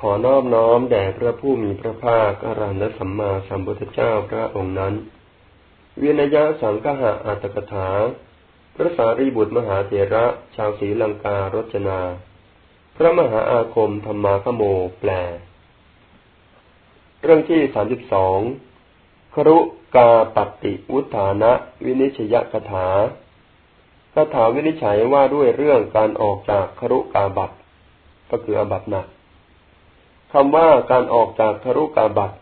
ขอนอบน้อมแด่พระผู้มีพระภาคอรหันตสัมมาสัมพุทธเจ้าพระองค์นั้น เวียนยะสังฆะอัตกถา พระสารีบุตรมหาเถระ ชาวศรีลังการจนา พระมหาอาคมธรรมาคโมแปล เรื่องที่สามสิบสองครุกาปฏิวุฒานะวินิชยกถาคาถาวินิจฉัยว่าด้วยเรื่องการออกจากครุกาบัตก็คืออบัตหนัก คำว่าการออกจากครุกาบัต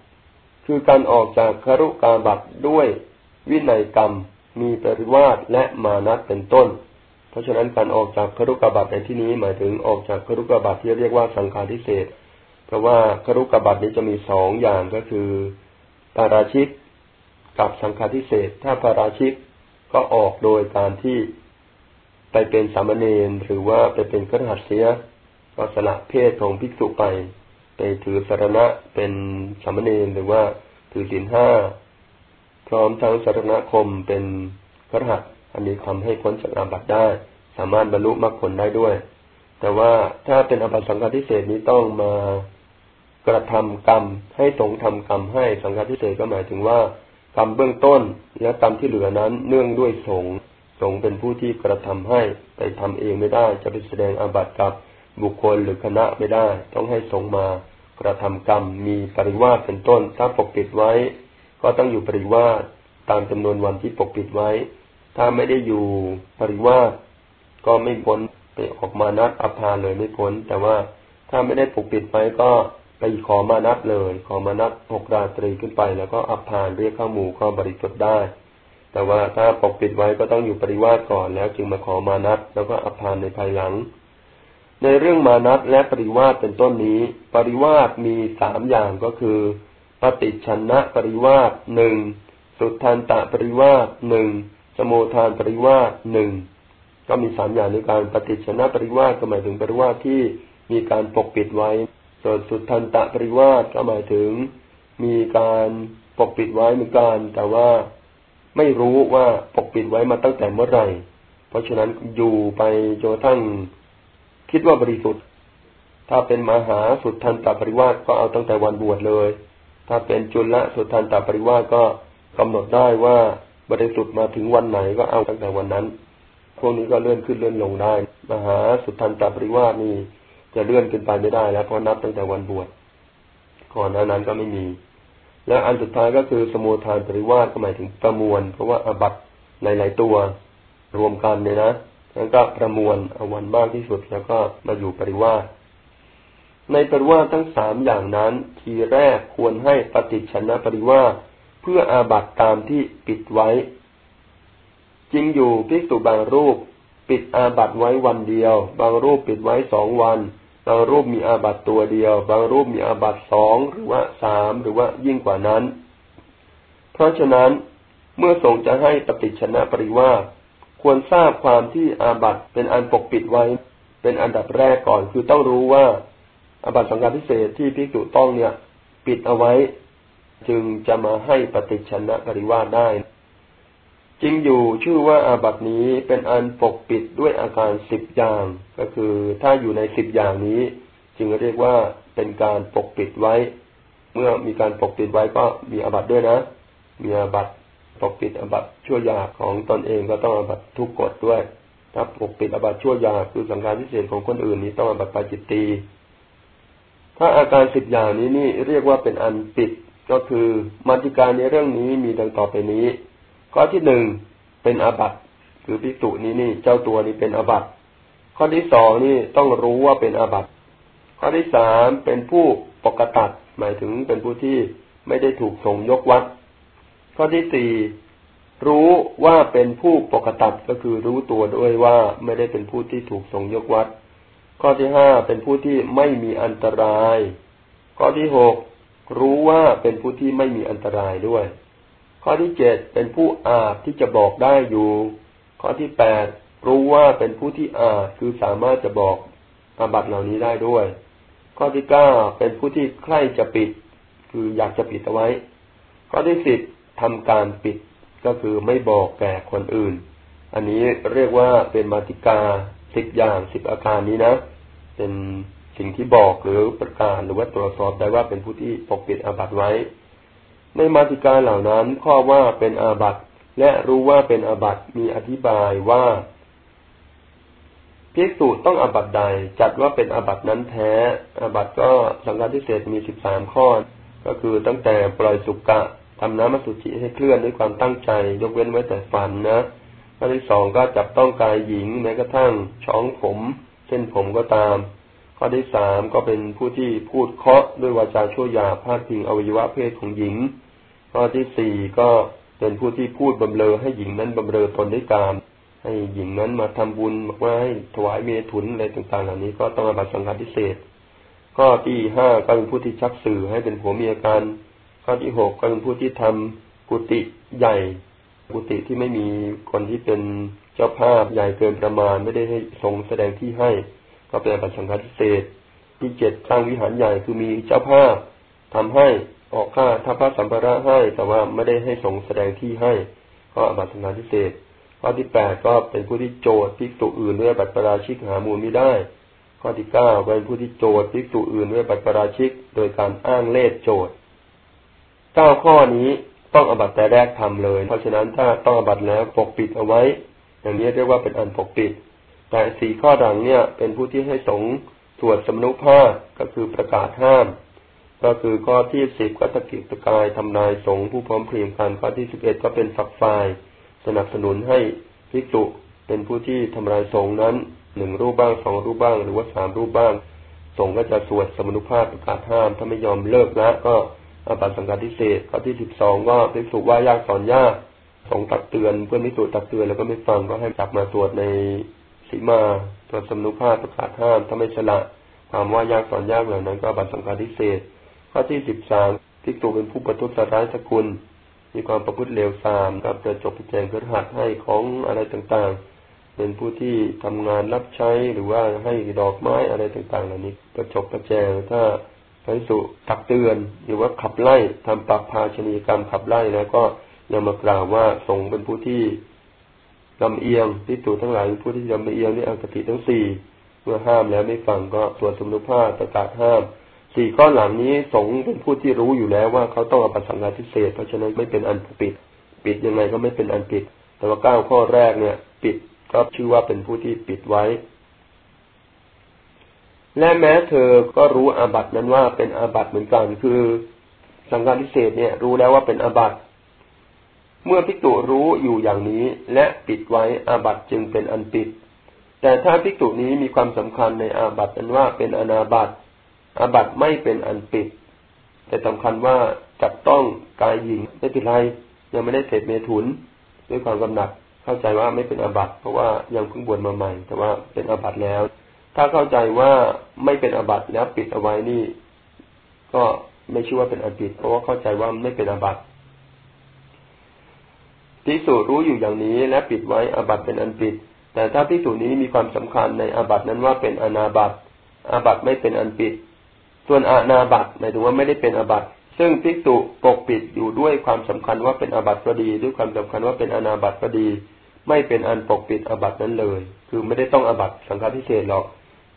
คือการออกจากครุกาบัตด้วยวินัยกรรมมีปริวาสและมานัตเป็นต้น เพราะฉะนั้นการออกจากครุกาบัตในที่นี้หมายถึงออกจากครุกาบัตที่เรียกว่าสังฆาทิเศษ เพราะว่าครุกาบัตนี้จะมีสองอย่างก็คือปาราชิกกับสังฆาทิเศษ ถ้าปาราชิกก็ออกโดยการที่ไปเป็นสามเณรหรือว่าไปเป็นครหัสเสียก็สละเพศของภิกษุไป ไปถือสารณะเป็นสามเณรหรือว่าถือศีลห้าพร้อมทั้งสารณคมเป็นคระหัสอันนี้ทำให้พ้นจากอาบัติได้ สามารถบรรลุมรรคผลได้ด้วย แต่ว่าถ้าเป็นอาบัติสังฆทิเศษนี้ต้องมากระทำกรรม ให้สงทำกรรมให้สังฆทิเศษก็หมายถึงว่ากรรมเบื้องต้นและกรรมที่เหลือนั้นเนื่องด้วยสงสงเป็นผู้ที่กระทำให้ไปทำเองไม่ได้จะไปแสดงอาบัติกับ บุคคลหรือคณะไม่ได้ ต้องให้สงมากระทำกรรมมีปริวาสเป็นต้น ถ้าปกปิดไว้ ก็ต้องอยู่ปริวาสตามจำนวนวันที่ปกปิดไว้ ถ้าไม่ได้อยู่ปริวาสก็ไม่พ้นไปออกมานัดอภาเลยไม่พ้น แต่ว่าถ้าไม่ได้ปกปิดไว้ก็ไปขอมานัดเลย ขอมานัดหกราตรีขึ้นไป แล้วก็อภานเรียกข้าหมู่ก็บริสุทธิ์ได้ แต่ว่าถ้าปกปิดไว้ก็ต้องอยู่ปริวาสก่อนแล้วจึงมาขอมานัดแล้วก็อภานในภายหลัง ในเรื่องมานัตและปริวาสเป็นต้นนี้ ปริวาสมีสามอย่างก็คือปฏิชนะปริวาสหนึ่งสุทันตะปริวาสหนึ่งสมุทานปริวาสหนึ่งก็มีสามอย่างในการปฏิชนะปริวาสก็หมายถึงปริวาสที่มีการปกปิดไว้ ส่วนสุทันตะปริวาสก็หมายถึง มีการปกปิดไว้เหมือนกันแต่ว่าไม่รู้ว่าปกปิดไว้มาตั้งแต่เมื่อไหร่ เพราะฉะนั้นอยู่ไปจนกระทั่ง คิดว่าบริสุทธิ์ ถ้าเป็นมหาสุดทันตปริวาสก็เอาตั้งแต่วันบวชเลย ถ้าเป็นจุลละสุดทันตปริวาสก็กำหนดได้ว่าบริสุทธิ์มาถึงวันไหนก็เอาตั้งแต่วันนั้น พวกนี้ก็เลื่อนขึ้นเลื่อนลงได้ มหาสุดทันตปริวาสนี่จะเลื่อนขึ้นไปไม่ได้แล้วเพราะนับตั้งแต่วันบวชก่อนนั้นก็ไม่มี และอันสุดท้ายก็คือสมุทานปริวาสก็หมายถึงประมวล เพราะว่าอบัตหลาย ๆ ตัวรวมกันเนี่ยนะ แล้วก็ประมวลเอาวันมากที่สุดแล้วก็มาอยู่ปริวาสในปริวาสทั้งสามอย่างนั้น ทีแรกควรให้ปฏิชนะปริวาสเพื่ออาบัตตามที่ปิดไว้ จริงอยู่ภิกษุบางรูป ปิดอาบัตไว้วันเดียว บางรูปปิดไว้สองวัน บางรูปมีอาบัตตัวเดียว บางรูปมีอาบัตสองหรือว่าสามหรือว่ายิ่งกว่านั้น เพราะฉะนั้นเมื่อทรงจะให้ปฏิชนะปริวาส ควรทราบความที่อาบัตเป็นอันปกปิดไว้ เป็นอันดับแรกก่อน คือต้องรู้ว่าอาบัตสังฆาพิเศษที่พิจุต้องเนี่ย ปิดเอาไว้ จึงจะมาให้ปฏิชนะปริวาสได้จริงอยู่ชื่อว่าอาบัตินี้เป็นอันปกปิดด้วยอาการสิบอย่าง ก็คือถ้าอยู่ในสิบอย่างนี้ จึงเรียกว่าเป็นการปกปิดไว้ เมื่อมีการปกปิดไว้ก็มีอาบัติด้วยนะ มีอาบัติ ปกปิดอบัตชั่วยาของตนเองก็ต้องอบัตทุกกฎด้วย ถ้าปกปิดอบัตชั่วยาคือสังการพิเศษของคนอื่นนี้ต้องอบัตปาจิตตีถ้าอาการสิบอย่างนี้นี่เรียกว่าเป็นอันปิดก็คือมัติการในเรื่องนี้มีดังต่อไปนี้ ข้อที่หนึ่งเป็นอาบัตคือพิจุนี้นี่เจ้าตัวนี้เป็นอาบัตข้อที่สองนี่ต้องรู้ว่าเป็นอาบัตข้อที่สามเป็นผู้ปกตัดหมายถึงเป็นผู้ที่ไม่ได้ถูกส่งยกวัด ข้อที่สี่รู้ว่าเป็นผู้ปกตัดก็คือรู้ตัวด้วยว่าไม่ได้เป็นผู้ที่ถูกทรงยกวัด ข้อที่ห้าเป็นผู้ที่ไม่มีอันตราย ข้อที่หกรู้ว่าเป็นผู้ที่ไม่มีอันตรายด้วย ข้อที่เจ็ดเป็นผู้อาจที่จะบอกได้อยู่ ข้อที่แปดรู้ว่าเป็นผู้ที่อาจคือสามารถจะบอกอาบัตเหล่านี้ได้ด้วย ข้อที่เก้าเป็นผู้ที่ใคร่จะปิด คืออยากจะปิดเอาไว้ ข้อที่สิบ ทำการปิดก็คือไม่บอกแก่คนอื่น อันนี้เรียกว่าเป็นมาติกาสิบอย่างสิบอาการนี้นะ เป็นสิ่งที่บอกหรือประกาศหรือว่าตรวจสอบได้ว่าเป็นผู้ที่ปกปิดอาบัติไว้ ในมาติกาเหล่านั้นข้อว่าเป็นอาบัติและรู้ว่าเป็นอาบัติมีอธิบายว่าภิกษุต้องอาบัติใดจัดว่าเป็นอาบัตินั้นแท้อาบัติก็สังฆาทิเศษมีสิบสามข้อ ก็คือตั้งแต่ปล่อยสุกะ ทำน้ำมัสุจิให้เคลื่อนด้วยความตั้งใจ ยกเว้นไว้แต่ฝันนะข้อที่สองก็จับต้องกายหญิงแม้กระทั่งช้องผมเส้นผมก็ตาม ข้อที่สามก็เป็นผู้ที่พูดเคาะด้วยวาจาชั่วยาพาดพิงอวัยวะเพศของหญิง ข้อที่สี่ก็เป็นผู้ที่พูดบำเรอให้หญิงนั้นบำเรอตนด้วยการ ให้หญิงนั้นมาทำบุญบอกว่าให้ถวายเมถุนอะไรต่างๆ เหล่านี้ก็ต้องอาบัตสังฆาทิเศษ ข้อที่ห้าก็เป็นผู้ที่ชักสื่อให้เป็นผัวเมียกัน ข้อที่หกก็เป็นผู้ที่ทำกุฏิใหญ่ กุฏิที่ไม่มีคนที่เป็นเจ้าภาพใหญ่เกินประมาณไม่ได้ให้ทรงแสดงที่ให้ ก็เป็นอาบัตสังฆาทิเศษที่เจ็ดสร้างวิหารใหญ่คือมีเจ้าภาพทำให้ออกค่าทัพพระสัมภาระให้ แต่ว่าไม่ได้ให้ทรงแสดงที่ให้ ก็อบัตสังฆาทิเศษข้อที่แปดก็เป็นผู้ที่โจทย์ภิกษุอื่นด้วยบัตรประราชิกหามูลไม่ได้ข้อที่เก้าเป็นผู้ที่โจทย์ภิกษุอื่นด้วยบัตรประราชิก โดยการอ้างเลขโจทย์ เก้าข้อนี้ต้องอบัตแต่แรกทำเลย เพราะฉะนั้นถ้าต้องอบัตแล้วปกปิดเอาไว้ อย่างนี้เรียกว่าเป็นอันปกปิด แต่สี่ข้อดังเนี่ย เป็นผู้ที่ให้สงสวดสมนุภาพก็คือประกาศห้าม ก็คือข้อที่สิบก็ตะกิกตะกายทำนายสงผู้พร้อมเพรียงกันข้อที่สิบเอ็ดก็เป็นฝักไฟสนับสนุนให้ภิกษุเป็นผู้ที่ทำลายสงนั้นหนึ่งรูปบ้างสองรูปบ้าง หรือว่าสามรูปบ้างสงก็จะสวดสมนุภาพประกาศห้ามถ้าไม่ยอมเลิกละก็ อาบัตสังกัดทิเศษข้อที่สิบสองก็ภิกษุว่ายากสอนยากสงตักเตือนเพื่อนภิกษุตักเตือนแล้วก็ไม่ฟังก็ให้จับมาสวดในสีมาสวดสมนุภาพประกาศห้ามถ้าไม่ฉละความว่ายากสอนยากเหล่านั้น ก็อาบัตสังกัดทิเศษข้อที่สิบสามภิกษุเป็นผู้ประทุษร้ายสกุล มีความประพฤติเลวทรามกับประจบประแจงกระหัดให้ของอะไรต่างๆ เป็นผู้ที่ทำงานรับใช้หรือว่าให้ดอกไม้อะไรต่างๆ เหล่านี้ประจบประแจงถ้า พระสุตักเตือนหรือว่าขับไล่ทำปักภาชนีกรรมขับไล่แล้วก็ยังมากล่าวว่าทรงเป็นผู้ที่ลำเอียงที่ตูทั้งหลายผู้ที่ลำเอียงนี่อังกติทั้งสี่เมื่อห้ามแล้วไม่ฟังก็สวดสมนุภาพประกาศห้ามสี่ข้อหลังนี้สงเป็นผู้ที่รู้อยู่แล้วว่าเขาต้องอบัตสังฆาทิเศษเพราะฉะนั้นไม่เป็นอันปิด ปิดยังไงก็ไม่เป็นอันปิด แต่ว่าเก้าข้อแรกเนี่ย ปิดก็ชื่อว่าเป็นผู้ที่ปิดไว้ และแม้เธอก็รู้อาบัตนั้นว่าเป็นอาบัตเหมือนกัน คือสังฆาทิเศษเนี่ย รู้แล้วว่าเป็นอาบัตเมื่อพิกตุรู้อยู่อย่างนี้และปิดไว้อาบัตจึงเป็นอันปิด แต่ถ้าพิกตุนี้มีความสำคัญในอาบัตนั้นว่าเป็นอนาบัตอาบัตไม่เป็นอันปิด แต่สำคัญว่าจับต้องกายหญิงไม่เป็นไรยังไม่ได้เสร็จเมถุน ด้วยความกำหนัดเข้าใจว่าไม่เป็นอาบัตเพราะว่ายังเพิ่งบวชมาใหม่ แต่ว่าเป็นอาบัตแล้ว ถ้าเข้าใจว่าไม่เป็นอบัตแล้วปิดเอาไว้นี่ ก็ไม่ชื่อว่าเป็นอันปิดเพราะว่าเข้าใจว่าไม่เป็นอบัตพิสูจรู้อยู่อย่างนี้และปิดไว้อบัตเป็นอันปิด แต่ถ้าพิสูจนี้มีความสำคัญในอบัตนั้นว่าเป็นอนาบัตอาบัตไม่เป็นอันปิด ส่วนอาณาบัตหมายถึงว่าไม่ได้เป็นอบัตซึ่งภิกษุปกปิดอยู่ด้วยความสำคัญว่าเป็นอบัตก็ดี ด้วยความสำคัญว่าเป็นอนาบัตก็ดี ไม่เป็นอันปกปิดอบัตนั้นเลย คือไม่ได้ต้องอบัตสังฆาทิเศษหรอก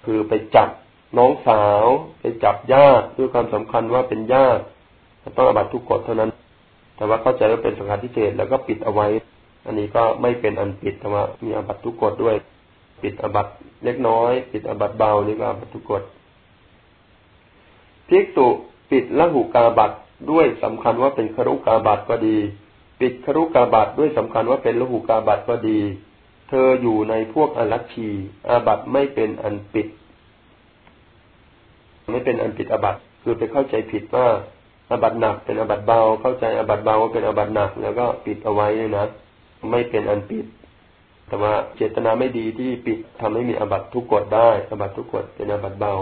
คือไปจับน้องสาว ไปจับญาติด้วยความสำคัญว่าเป็นญาติต้องอาบัติทุกกฏเท่านั้น แต่ว่าเข้าใจว่าเป็นสังฆาทิเสสแล้วก็ปิดเอาไว้ อันนี้ก็ไม่เป็นอันปิดแต่ว่ามีอาบัติทุกกฏด้วย ปิดอาบัติเล็กน้อย ปิดอาบัติเบานี่ก็อาบัติทุกกฏภิกษุปิดลหุกาบัติด้วยสำคัญว่าเป็นครุกาบัติก็ดี ปิดครุกาบัติด้วยสำคัญว่าเป็นลหุกาบัติก็ดี เธออยู่ในพวกอลัชชีอาบัติไม่เป็นอันปิด ไม่เป็นอันปิดอาบัติคือไปเข้าใจผิดว่าอาบัติหนักเป็นอาบัติเบา เข้าใจอาบัติเบาว่าเป็นอาบัติหนัก แล้วก็ปิดเอาไว้เนี่ยนะไม่เป็นอันปิด แต่ว่าเจตนาไม่ดีที่ปิดทำให้มีอาบัติทุกกฏได้อาบัติทุกกฏเป็นอาบัติเบา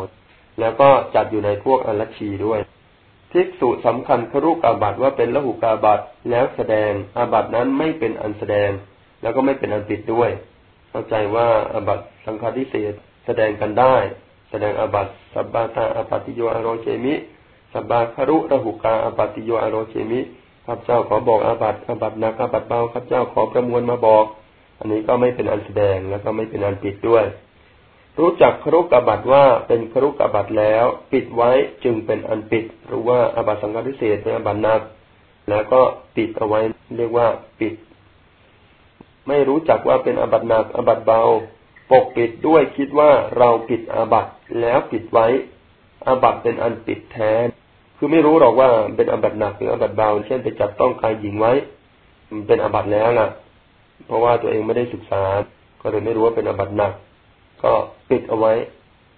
แล้วก็จัดอยู่ในพวกอลัชชีด้วยภิกษุสำคัญครุกาบัติว่าเป็นลหุกาบัติแล้วแสดงอาบัตินั้นไม่เป็นอันแสดง แล้วก็ไม่เป็นอันปิดด้วย เข้าใจว่าอาบัตสังฆาทิเศษแสดงกันได้ แสดงอาบัตสับบาตาอาปติโยอโรเจมิสับบาคารุระหุกาอาปติโยอโรเจมิข้าพเจ้าขอบอกอาบัตอาบัตนักอาบัตเบาข้าพเจ้าขอประมวลมาบอก อันนี้ก็ไม่เป็นอันแสดงแล้วก็ไม่เป็นอันปิดด้วย รู้จักครุกอบัตว่าเป็นครุกอบัตแล้ว ปิดไว้จึงเป็นอันปิดรือว่าอบัตสังฆทิเศษเป็นอบัตนัก แล้วก็ปิดเอาไว้เรียกว่าปิด ไม่รู้จักว่าเป็นอาบัตหนักอาบัตเบา ปกปิดด้วยคิดว่าเราปิดอาบัตแล้วปิดไว้ อาบัตเป็นอันปิดแทน คือไม่รู้หรอกว่าเป็นอาบัตหนักหรืออาบัตเบา เช่นไปจับต้องกายหญิงไว้ มันเป็นอาบัตแล้วล่ะ เพราะว่าตัวเองไม่ได้ศึกษา ก็เลยไม่รู้ว่าเป็นอาบัตหนัก ก็ปิดเอาไว้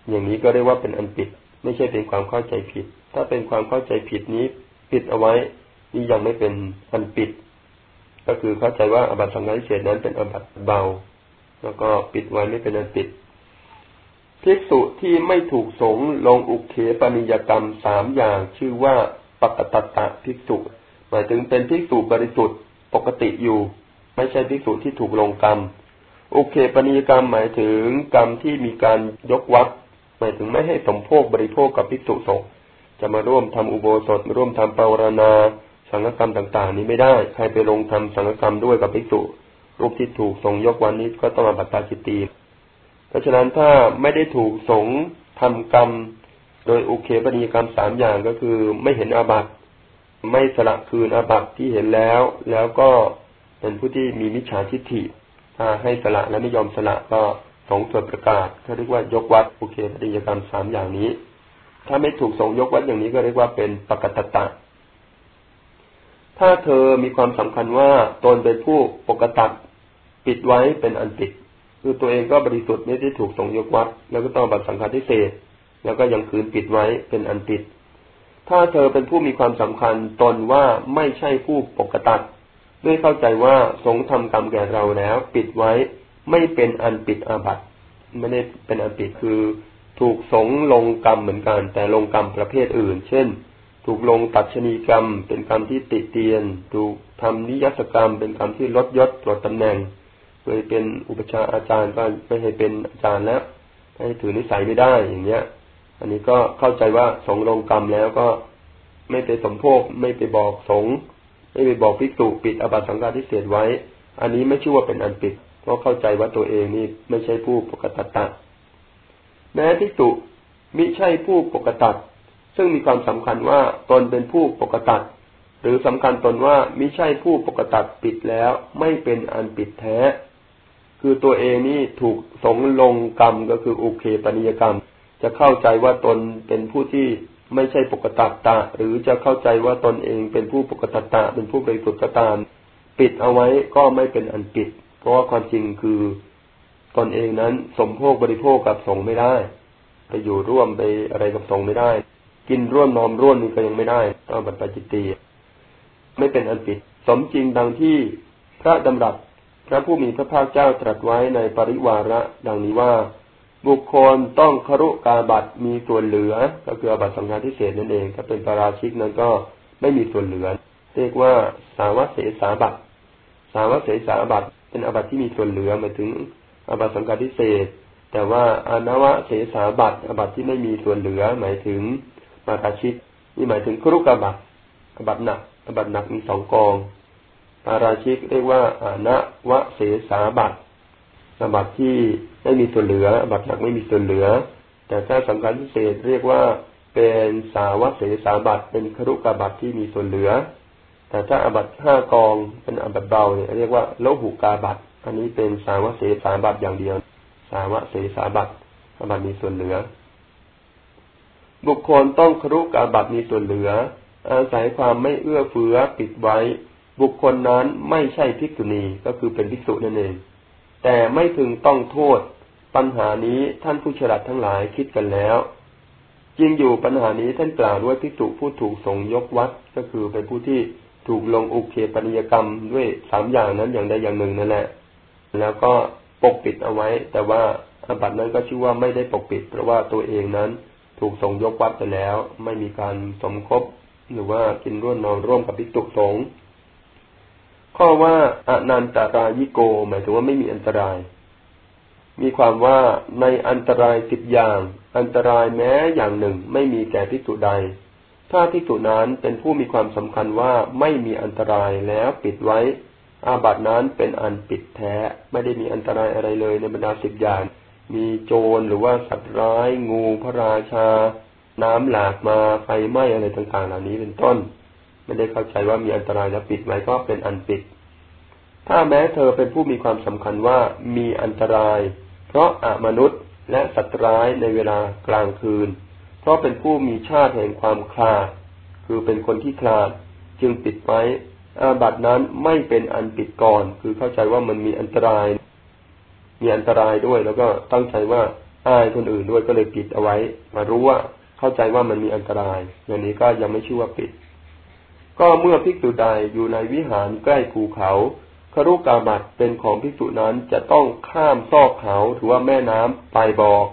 อย่างนี้ก็เรียกว่าเป็นอันปิด ไม่ใช่เป็นความเข้าใจผิด ถ้าเป็นความเข้าใจผิดนี้ ปิดเอาไว้ นี่ยังไม่เป็นอันปิด ก็คือเข้าใจว่าอาบัตสังฆาเศษนั้นเป็นอาบัตเบา แล้วก็ปิดไว้ไม่เป็นอันปิดภิกษุที่ไม่ถูกสงลงอุเขปนิยกรรมสามอย่างชื่อว่าปกตตะภิกษุ หมายถึงเป็นภิกษุบริสุทธิ์ปกติอยู่ ไม่ใช่ภิกษุที่ถูกลงกรรม อุเคปนิยกรรมหมายถึงกรรมที่มีการยกวัดหมายถึงไม่ให้สมโภคบริโภคกับภิกษุสงฆ์จะมาร่วมทำอุโบสถร่วมทำปารณา สังฆกรรมต่างๆ นี้ไม่ได้ ใครไปลงทำสังฆกรรมด้วยกับภิกษุรูปที่ถูกทรงยกวันนี้ก็ต้องมาบัตตาจิตตีเพราะฉะนั้นถ้าไม่ได้ถูกสงทำกรรม โดยโอเคปนิยกรรมสามอย่างก็คือ ไม่เห็นอาบัติไม่สละคืนอาบัติที่เห็นแล้ว แล้วก็เป็นผู้ที่มีมิจฉาทิฏฐิถ้าให้สละและไม่ยอมสละก็สงสวดประกาศเขาเรียกว่ายกวัดอุเคปนิยกรรมสามอย่างนี้ ถ้าไม่ถูกสงยกวัดอย่างนี้ก็เรียกว่าเป็นปกตตะ ถ้าเธอมีความสำคัญว่าตนเป็นผู้ปกตัดปิดไว้เป็นอันปิด คือตัวเองก็บริสุทธิ์ไม่ได้ถูกสงยกวัด แล้วก็ต้องบัตรสังฆาทิเศษ แล้วก็ยังคืนปิดไว้เป็นอันปิด ถ้าเธอเป็นผู้มีความสำคัญตนว่าไม่ใช่ผู้ปกตัดด้วยเข้าใจว่าสงทำกรรมแก่เราแล้ว ปิดไว้ไม่เป็นอันปิดอาบัติไม่ได้เป็นอันปิดคือ ถูกสงลงกรรมเหมือนกัน แต่ลงกรรมประเภทอื่น เช่น ถูกลงตัดชนีกรรม เป็นกรรมที่ติเตียน ถูกทำนิยสกรรม เป็นกรรมที่ลดยศตรวจตำแหน่ง เคยเป็นอุปชาอาจารย์ก็ไม่ให้เป็นอาจารย์แล้วให้ถือนิสัยไม่ได้อย่างเนี้ย อันนี้ก็เข้าใจว่าสงลงกรรมแล้วก็ไม่ไปสมโภคไม่ไปบอกสงไม่ไปบอกภิกษุปิดอบัตสังฆาทิเศษไว้ อันนี้ไม่ชื่อว่าเป็นอันปิด เพราะเข้าใจว่าตัวเองนี่ไม่ใช่ผู้ปกติตะ แม้ภิกษุมิใช่ผู้ปกติ ซึ่งมีความสำคัญว่าตนเป็นผู้ปกติหรือสำคัญตนว่ามิใช่ผู้ปกติปิดแล้วไม่เป็นอันปิดแท้ คือตัวเองนี่ถูกสงลงกรรมก็คืออุเคปนิยกรรม จะเข้าใจว่าตนเป็นผู้ที่ไม่ใช่ปกติตะหรือจะเข้าใจว่าตนเองเป็นผู้ปกติตะเป็นผู้บริสุทธิ์ก็ตาม ปิดเอาไว้ก็ไม่เป็นอันปิด เพราะว่าความจริงคือตนเองนั้นสมโภคบริโภคกับสงไม่ได้ ไปอยู่ร่วมไปอะไรกับสงไม่ได้ กินร่วมนอมร่วมนี่ก็ยังไม่ได้ต้องบัตรปจิตตีไม่เป็นอันปิด สมจริงดังที่พระดำรัสพระผู้มีพระภาคเจ้าตรัสไว้ในปริวาระ ดังนี้ว่า บุคคลต้องครุกาบัตมีส่วนเหลือ ก็คืออบัตสังฆาทิเศษนั่นเอง ถ้าเป็นปาราชิกนั้นก็ไม่มีส่วนเหลือ เรียกว่าสาวเสสาบัตสาวเสสาบัตเป็นอบัตที่มีส่วนเหลือหมายถึงอบัตสังฆาทิเศษแต่ว่าอนวะเสสาบัตอบัตที่ไม่มีส่วนเหลือหมายถึง มาราชิกนี่หมายถึงครุกาบัตอาบัตหนักอาบัตหนักมีสองกองอาราชิกเรียกว่าอานะวะเสสาบัตอาบัตที่ไม่มีส่วนเหลืออาบัตหนักไม่มีส่วนเหลือ แต่ถ้าสำคัญพิเศษเรียกว่าเป็นสาวะเสสาบัตเป็นครุกาบัตที่มีส่วนเหลือ แต่ถ้าอบัตห้ากองเป็นอบัตเบาเนี่ยเรียกว่าโลหุกาบัตอันนี้เป็นสาวะเสสาบัตอย่างเดียว สาวะเสสาบัตอาบัตมีส่วนเหลือ บุคคลต้องครุกาบัตมีส่วนเหลือ อาศัยความไม่เอื้อเฟื้อปิดไว้ บุคคลนั้นไม่ใช่ภิกษุณีก็คือเป็นภิกษุนั่นเอง แต่ไม่ถึงต้องโทษ ปัญหานี้ท่านผู้ฉลาดทั้งหลายคิดกันแล้วจริงอยู่ปัญหานี้ท่านกล่าวด้วยภิกษุผู้ถูกสงยกวัดก็คือเป็นผู้ที่ถูกลงอุเคปนิยกรรมด้วยสามอย่างนั้นอย่างใดอย่างหนึ่งนั่นแหละ แล้วก็ปกปิดเอาไว้ แต่ว่าอาบัตินั้นก็ชื่อว่าไม่ได้ปกปิด เพราะว่าตัวเองนั้น ถูกส่งยกวัดไปแล้ว ไม่มีการสมคบหรือว่ากินร่วมนอนร่วมกับภิกษุสงฆ์ข้อว่าอนันตรายิโก หมายถึงว่าไม่มีอันตราย มีความว่าในอันตรายสิบอย่าง อันตรายแม้อย่างหนึ่งไม่มีแก่พิจุใด ถ้าพิจุนั้นเป็นผู้มีความสำคัญว่าไม่มีอันตรายแล้วปิดไว้ อาบัตินั้นเป็นอันปิดแท้ ไม่ได้มีอันตรายอะไรเลยในบรรดาสิบอย่าง มีโจรหรือว่าสัตว์ร้าย งูพระราชา น้ำหลากมาไฟไหม้อะไรต่างๆ เหล่านี้เป็นต้น ไม่ได้เข้าใจว่ามีอันตรายแล้วปิดไว้ก็เป็นอันปิด ถ้าแม้เธอเป็นผู้มีความสำคัญว่ามีอันตราย เพราะอมนุษย์และสัตว์ร้ายในเวลากลางคืน เพราะเป็นผู้มีชาติแห่งความคลาด คือเป็นคนที่คลาดจึงปิดไว้อาบัตินั้นไม่เป็นอันปิดก่อน คือเข้าใจว่ามันมีอันตราย มีอันตรายด้วย แล้วก็ตั้งใจว่าอายคนอื่นด้วยก็เลยปิดเอาไว้ มารู้ว่าเข้าใจว่ามันมีอันตรายอย่างนี้ก็ยังไม่ชื่อว่าปิด ก็เมื่อภิกษุใดอยู่ในวิหารใกล้ภูเขาครุกาบัตเป็นของภิกษุนั้นจะต้องข้ามซอกเขาถือว่าแม่น้ำไปบอก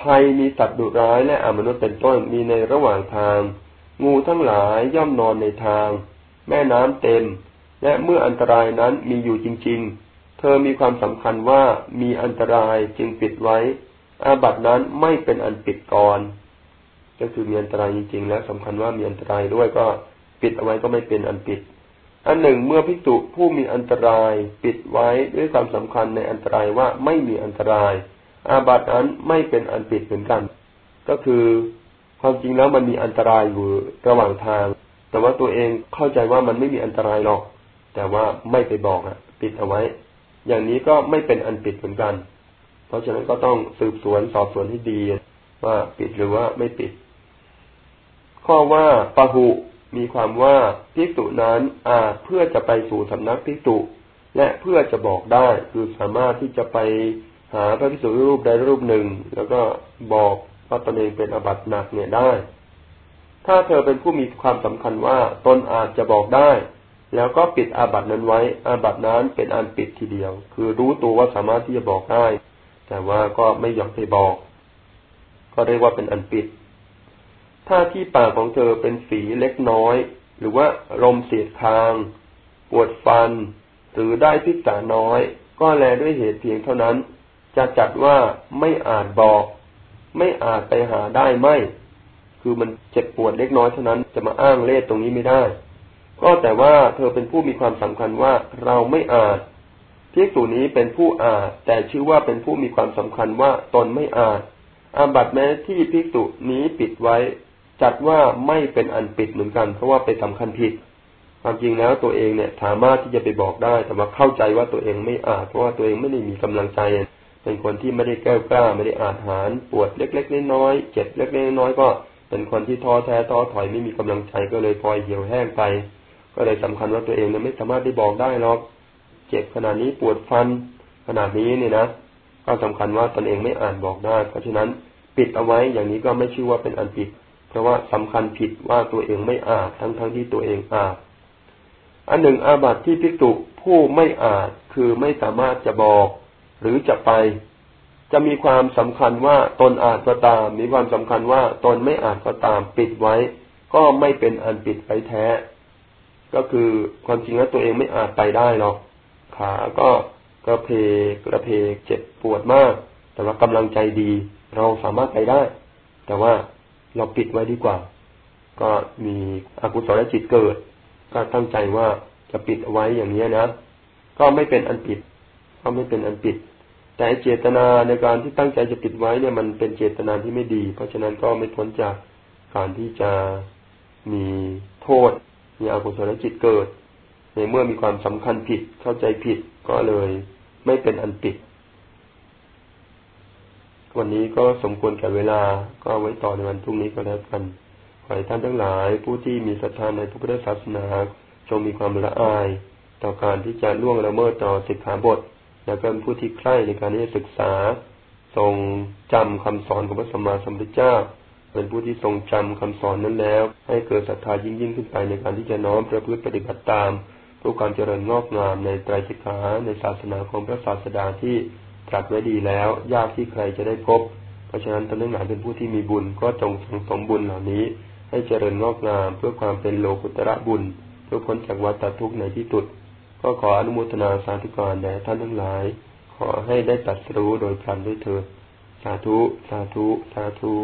ภัยมีสัตว์ดุร้ายและอมนุษย์เป็นต้นมีในระหว่างทาง งูทั้งหลายย่อมนอนในทาง แม่น้ำเต็ม และเมื่ออันตรายนั้นมีอยู่จริง เธอมีความสำคัญว่ามีอันตรายจึงปิดไว้ อาบัตินั้นไม่เป็นอันปิดก่อน ก็คือมีอันตรายจริงๆและสำคัญว่ามีอันตรายด้วยก็ปิดเอาไว้ก็ไม่เป็นอันปิด อันหนึ่งเมื่อพิจุผู้มีอันตรายปิดไว้ด้วยความสำคัญในอันตรายว่าไม่มีอันตราย อาบัตินั้นไม่เป็นอันปิดเหมือนกัน ก็คือความจริงแล้วมันมีอันตรายอยู่ระหว่างทาง แต่ว่าตัวเองเข้าใจว่ามันไม่มีอันตรายหรอก แต่ว่าไม่ไปบอกอะปิดเอาไว้ อย่างนี้ก็ไม่เป็นอันปิดเหมือนกัน เพราะฉะนั้นก็ต้องสืบสวนสอบสวนให้ดีว่าปิดหรือว่าไม่ปิด ข้อว่าปะหุมีความว่าภิกษุนั้นอาจเพื่อจะไปสู่สำนักภิกษุและเพื่อจะบอกได้คือสามารถที่จะไปหาพระภิกษุรูปใดรูปหนึ่ง แล้วก็บอกว่าตนเองเป็นอบัตหนักเนี่ยได้ ถ้าเธอเป็นผู้มีความสำคัญว่าตนอาจจะบอกได้ แล้วก็ปิดอาบัตินั้นไว้ อาบัตินั้นเป็นอันปิดทีเดียว คือรู้ตัวว่าสามารถที่จะบอกได้ แต่ว่าก็ไม่ยอมไปบอก ก็เรียกว่าเป็นอันปิด ถ้าที่ปากของเธอเป็นสีเล็กน้อย หรือว่าลมเสียดคาง ปวดฟัน หรือได้พิษสาน้อย ก็แลด้วยเหตุเพียงเท่านั้น จะจัดว่าไม่อาจบอก ไม่อาจไปหาได้ไม่ คือมันเจ็บปวดเล็กน้อยเท่านั้น จะมาอ้างเลสตรงนี้ไม่ได้ ก็แต่ว่าเธอเป็นผู้มีความสำคัญว่าเราไม่อาจพิสูนี้เป็นผู้อาจแต่ชื่อว่าเป็นผู้มีความสำคัญว่าตนไม่อาจอาบัตแม้ที่พิสูนี้ปิดไว้ จัดว่าไม่เป็นอันปิดเหมือนกัน เพราะว่าไปสำคัญผิด ความจริงแล้วตัวเองเนี่ยสามารถที่จะไปบอกได้ แต่ว่าเข้าใจว่าตัวเองไม่อาจ เพราะว่าตัวเองไม่ได้มีกำลังใจ เป็นคนที่ไม่ได้แก้วกล้าไม่ได้อาหารปวดเล็กๆน้อยๆเจ็บเล็กๆน้อยๆก็ เป็นคนที่ท้อแท้ท้อถอยไม่มีกำลังใจก็เลยพลอยเหี่ยวแห้งไป ก็เลยสำคัญว่าตัวเองเนี่ยไม่สามารถได้บอกได้หรอกเจ็บขนาดนี้ปวดฟันขนาดนี้เนี่ยนะก็สำคัญว่าตนเองไม่อ่านบอกได้ เพราะฉะนั้นปิดเอาไว้อย่างนี้ก็ไม่ชื่อว่าเป็นอันปิด เพราะว่าสำคัญผิดว่าตัวเองไม่อาจทั้งทั้งที่ตัวเองอาจอันหนึ่งอาบัติที่พิจุผู้ไม่อาจคือไม่สามารถจะบอก หรือจะไป จะมีความสำคัญว่าตนอาจก็ตาม มีความสำคัญว่าตนไม่อาจก็ตามปิดไว้ ก็ไม่เป็นอันปิดไปแท้ ก็คือความจริงแล้วตัวเองไม่อาจไปได้หรอก ขาก็กระเพกกระเพกเจ็บปวดมาก แต่ว่ากำลังใจดี เราสามารถไปได้ แต่ว่าเราปิดไว้ดีกว่า ก็มีอกุศลจิตเกิด ก็ตั้งใจว่าจะปิดไว้อย่างนี้นะ ก็ไม่เป็นอันปิด ก็ไม่เป็นอันปิด แต่เจตนาในการที่ตั้งใจจะปิดไว้เนี่ยมันเป็นเจตนาที่ไม่ดี เพราะฉะนั้นก็ไม่พ้นจากการที่จะมีโทษ มีอกุศลจิตเกิด ในเมื่อมีความสำคัญผิดเข้าใจผิดก็เลยไม่เป็นอันปิด วันนี้ก็สมควรแก่เวลาก็ไว้ต่อในวันพรุ่งนี้ก็แล้วกันขอให้ท่านทั้งหลาย ผู้ที่มีศรัทธาในพระพุทธศาสนาจงมีความละอาย ต่อการที่จะล่วงละเมิดต่อสิกขาบท และเป็นผู้ที่ใคร่ในการที่จะศึกษาทรงจำคำสอนของพระสัมมาสัมพุทธเจ้า เป็นผู้ที่ทรงจำคำสอนนั้นแล้ว ให้เกิดศรัทธายิ่งยิ่งขึ้นไปในการที่จะน้อมประพฤติปฏิบัติตามเพื่อความเจริญงอกงามในไตรสิกขาในศาสนาของพระศาสดาที่ตรัสไว้ดีแล้ว ยากที่ใครจะได้พบ เพราะฉะนั้นท่านทั้งหลายเป็นผู้ที่มีบุญก็จงสังสมบุญเหล่านี้ ให้เจริญงอกงามเพื่อความเป็นโลกุตระบุญ เพื่อพ้นจากวัฏทุกข์ในที่สุดก็ขออนุโมทนาสาธุการแด่ท่านทั้งหลาย ขอให้ได้ตัดสู้โดยพลันด้วยเถิดสาธุ สาธุ สาธุ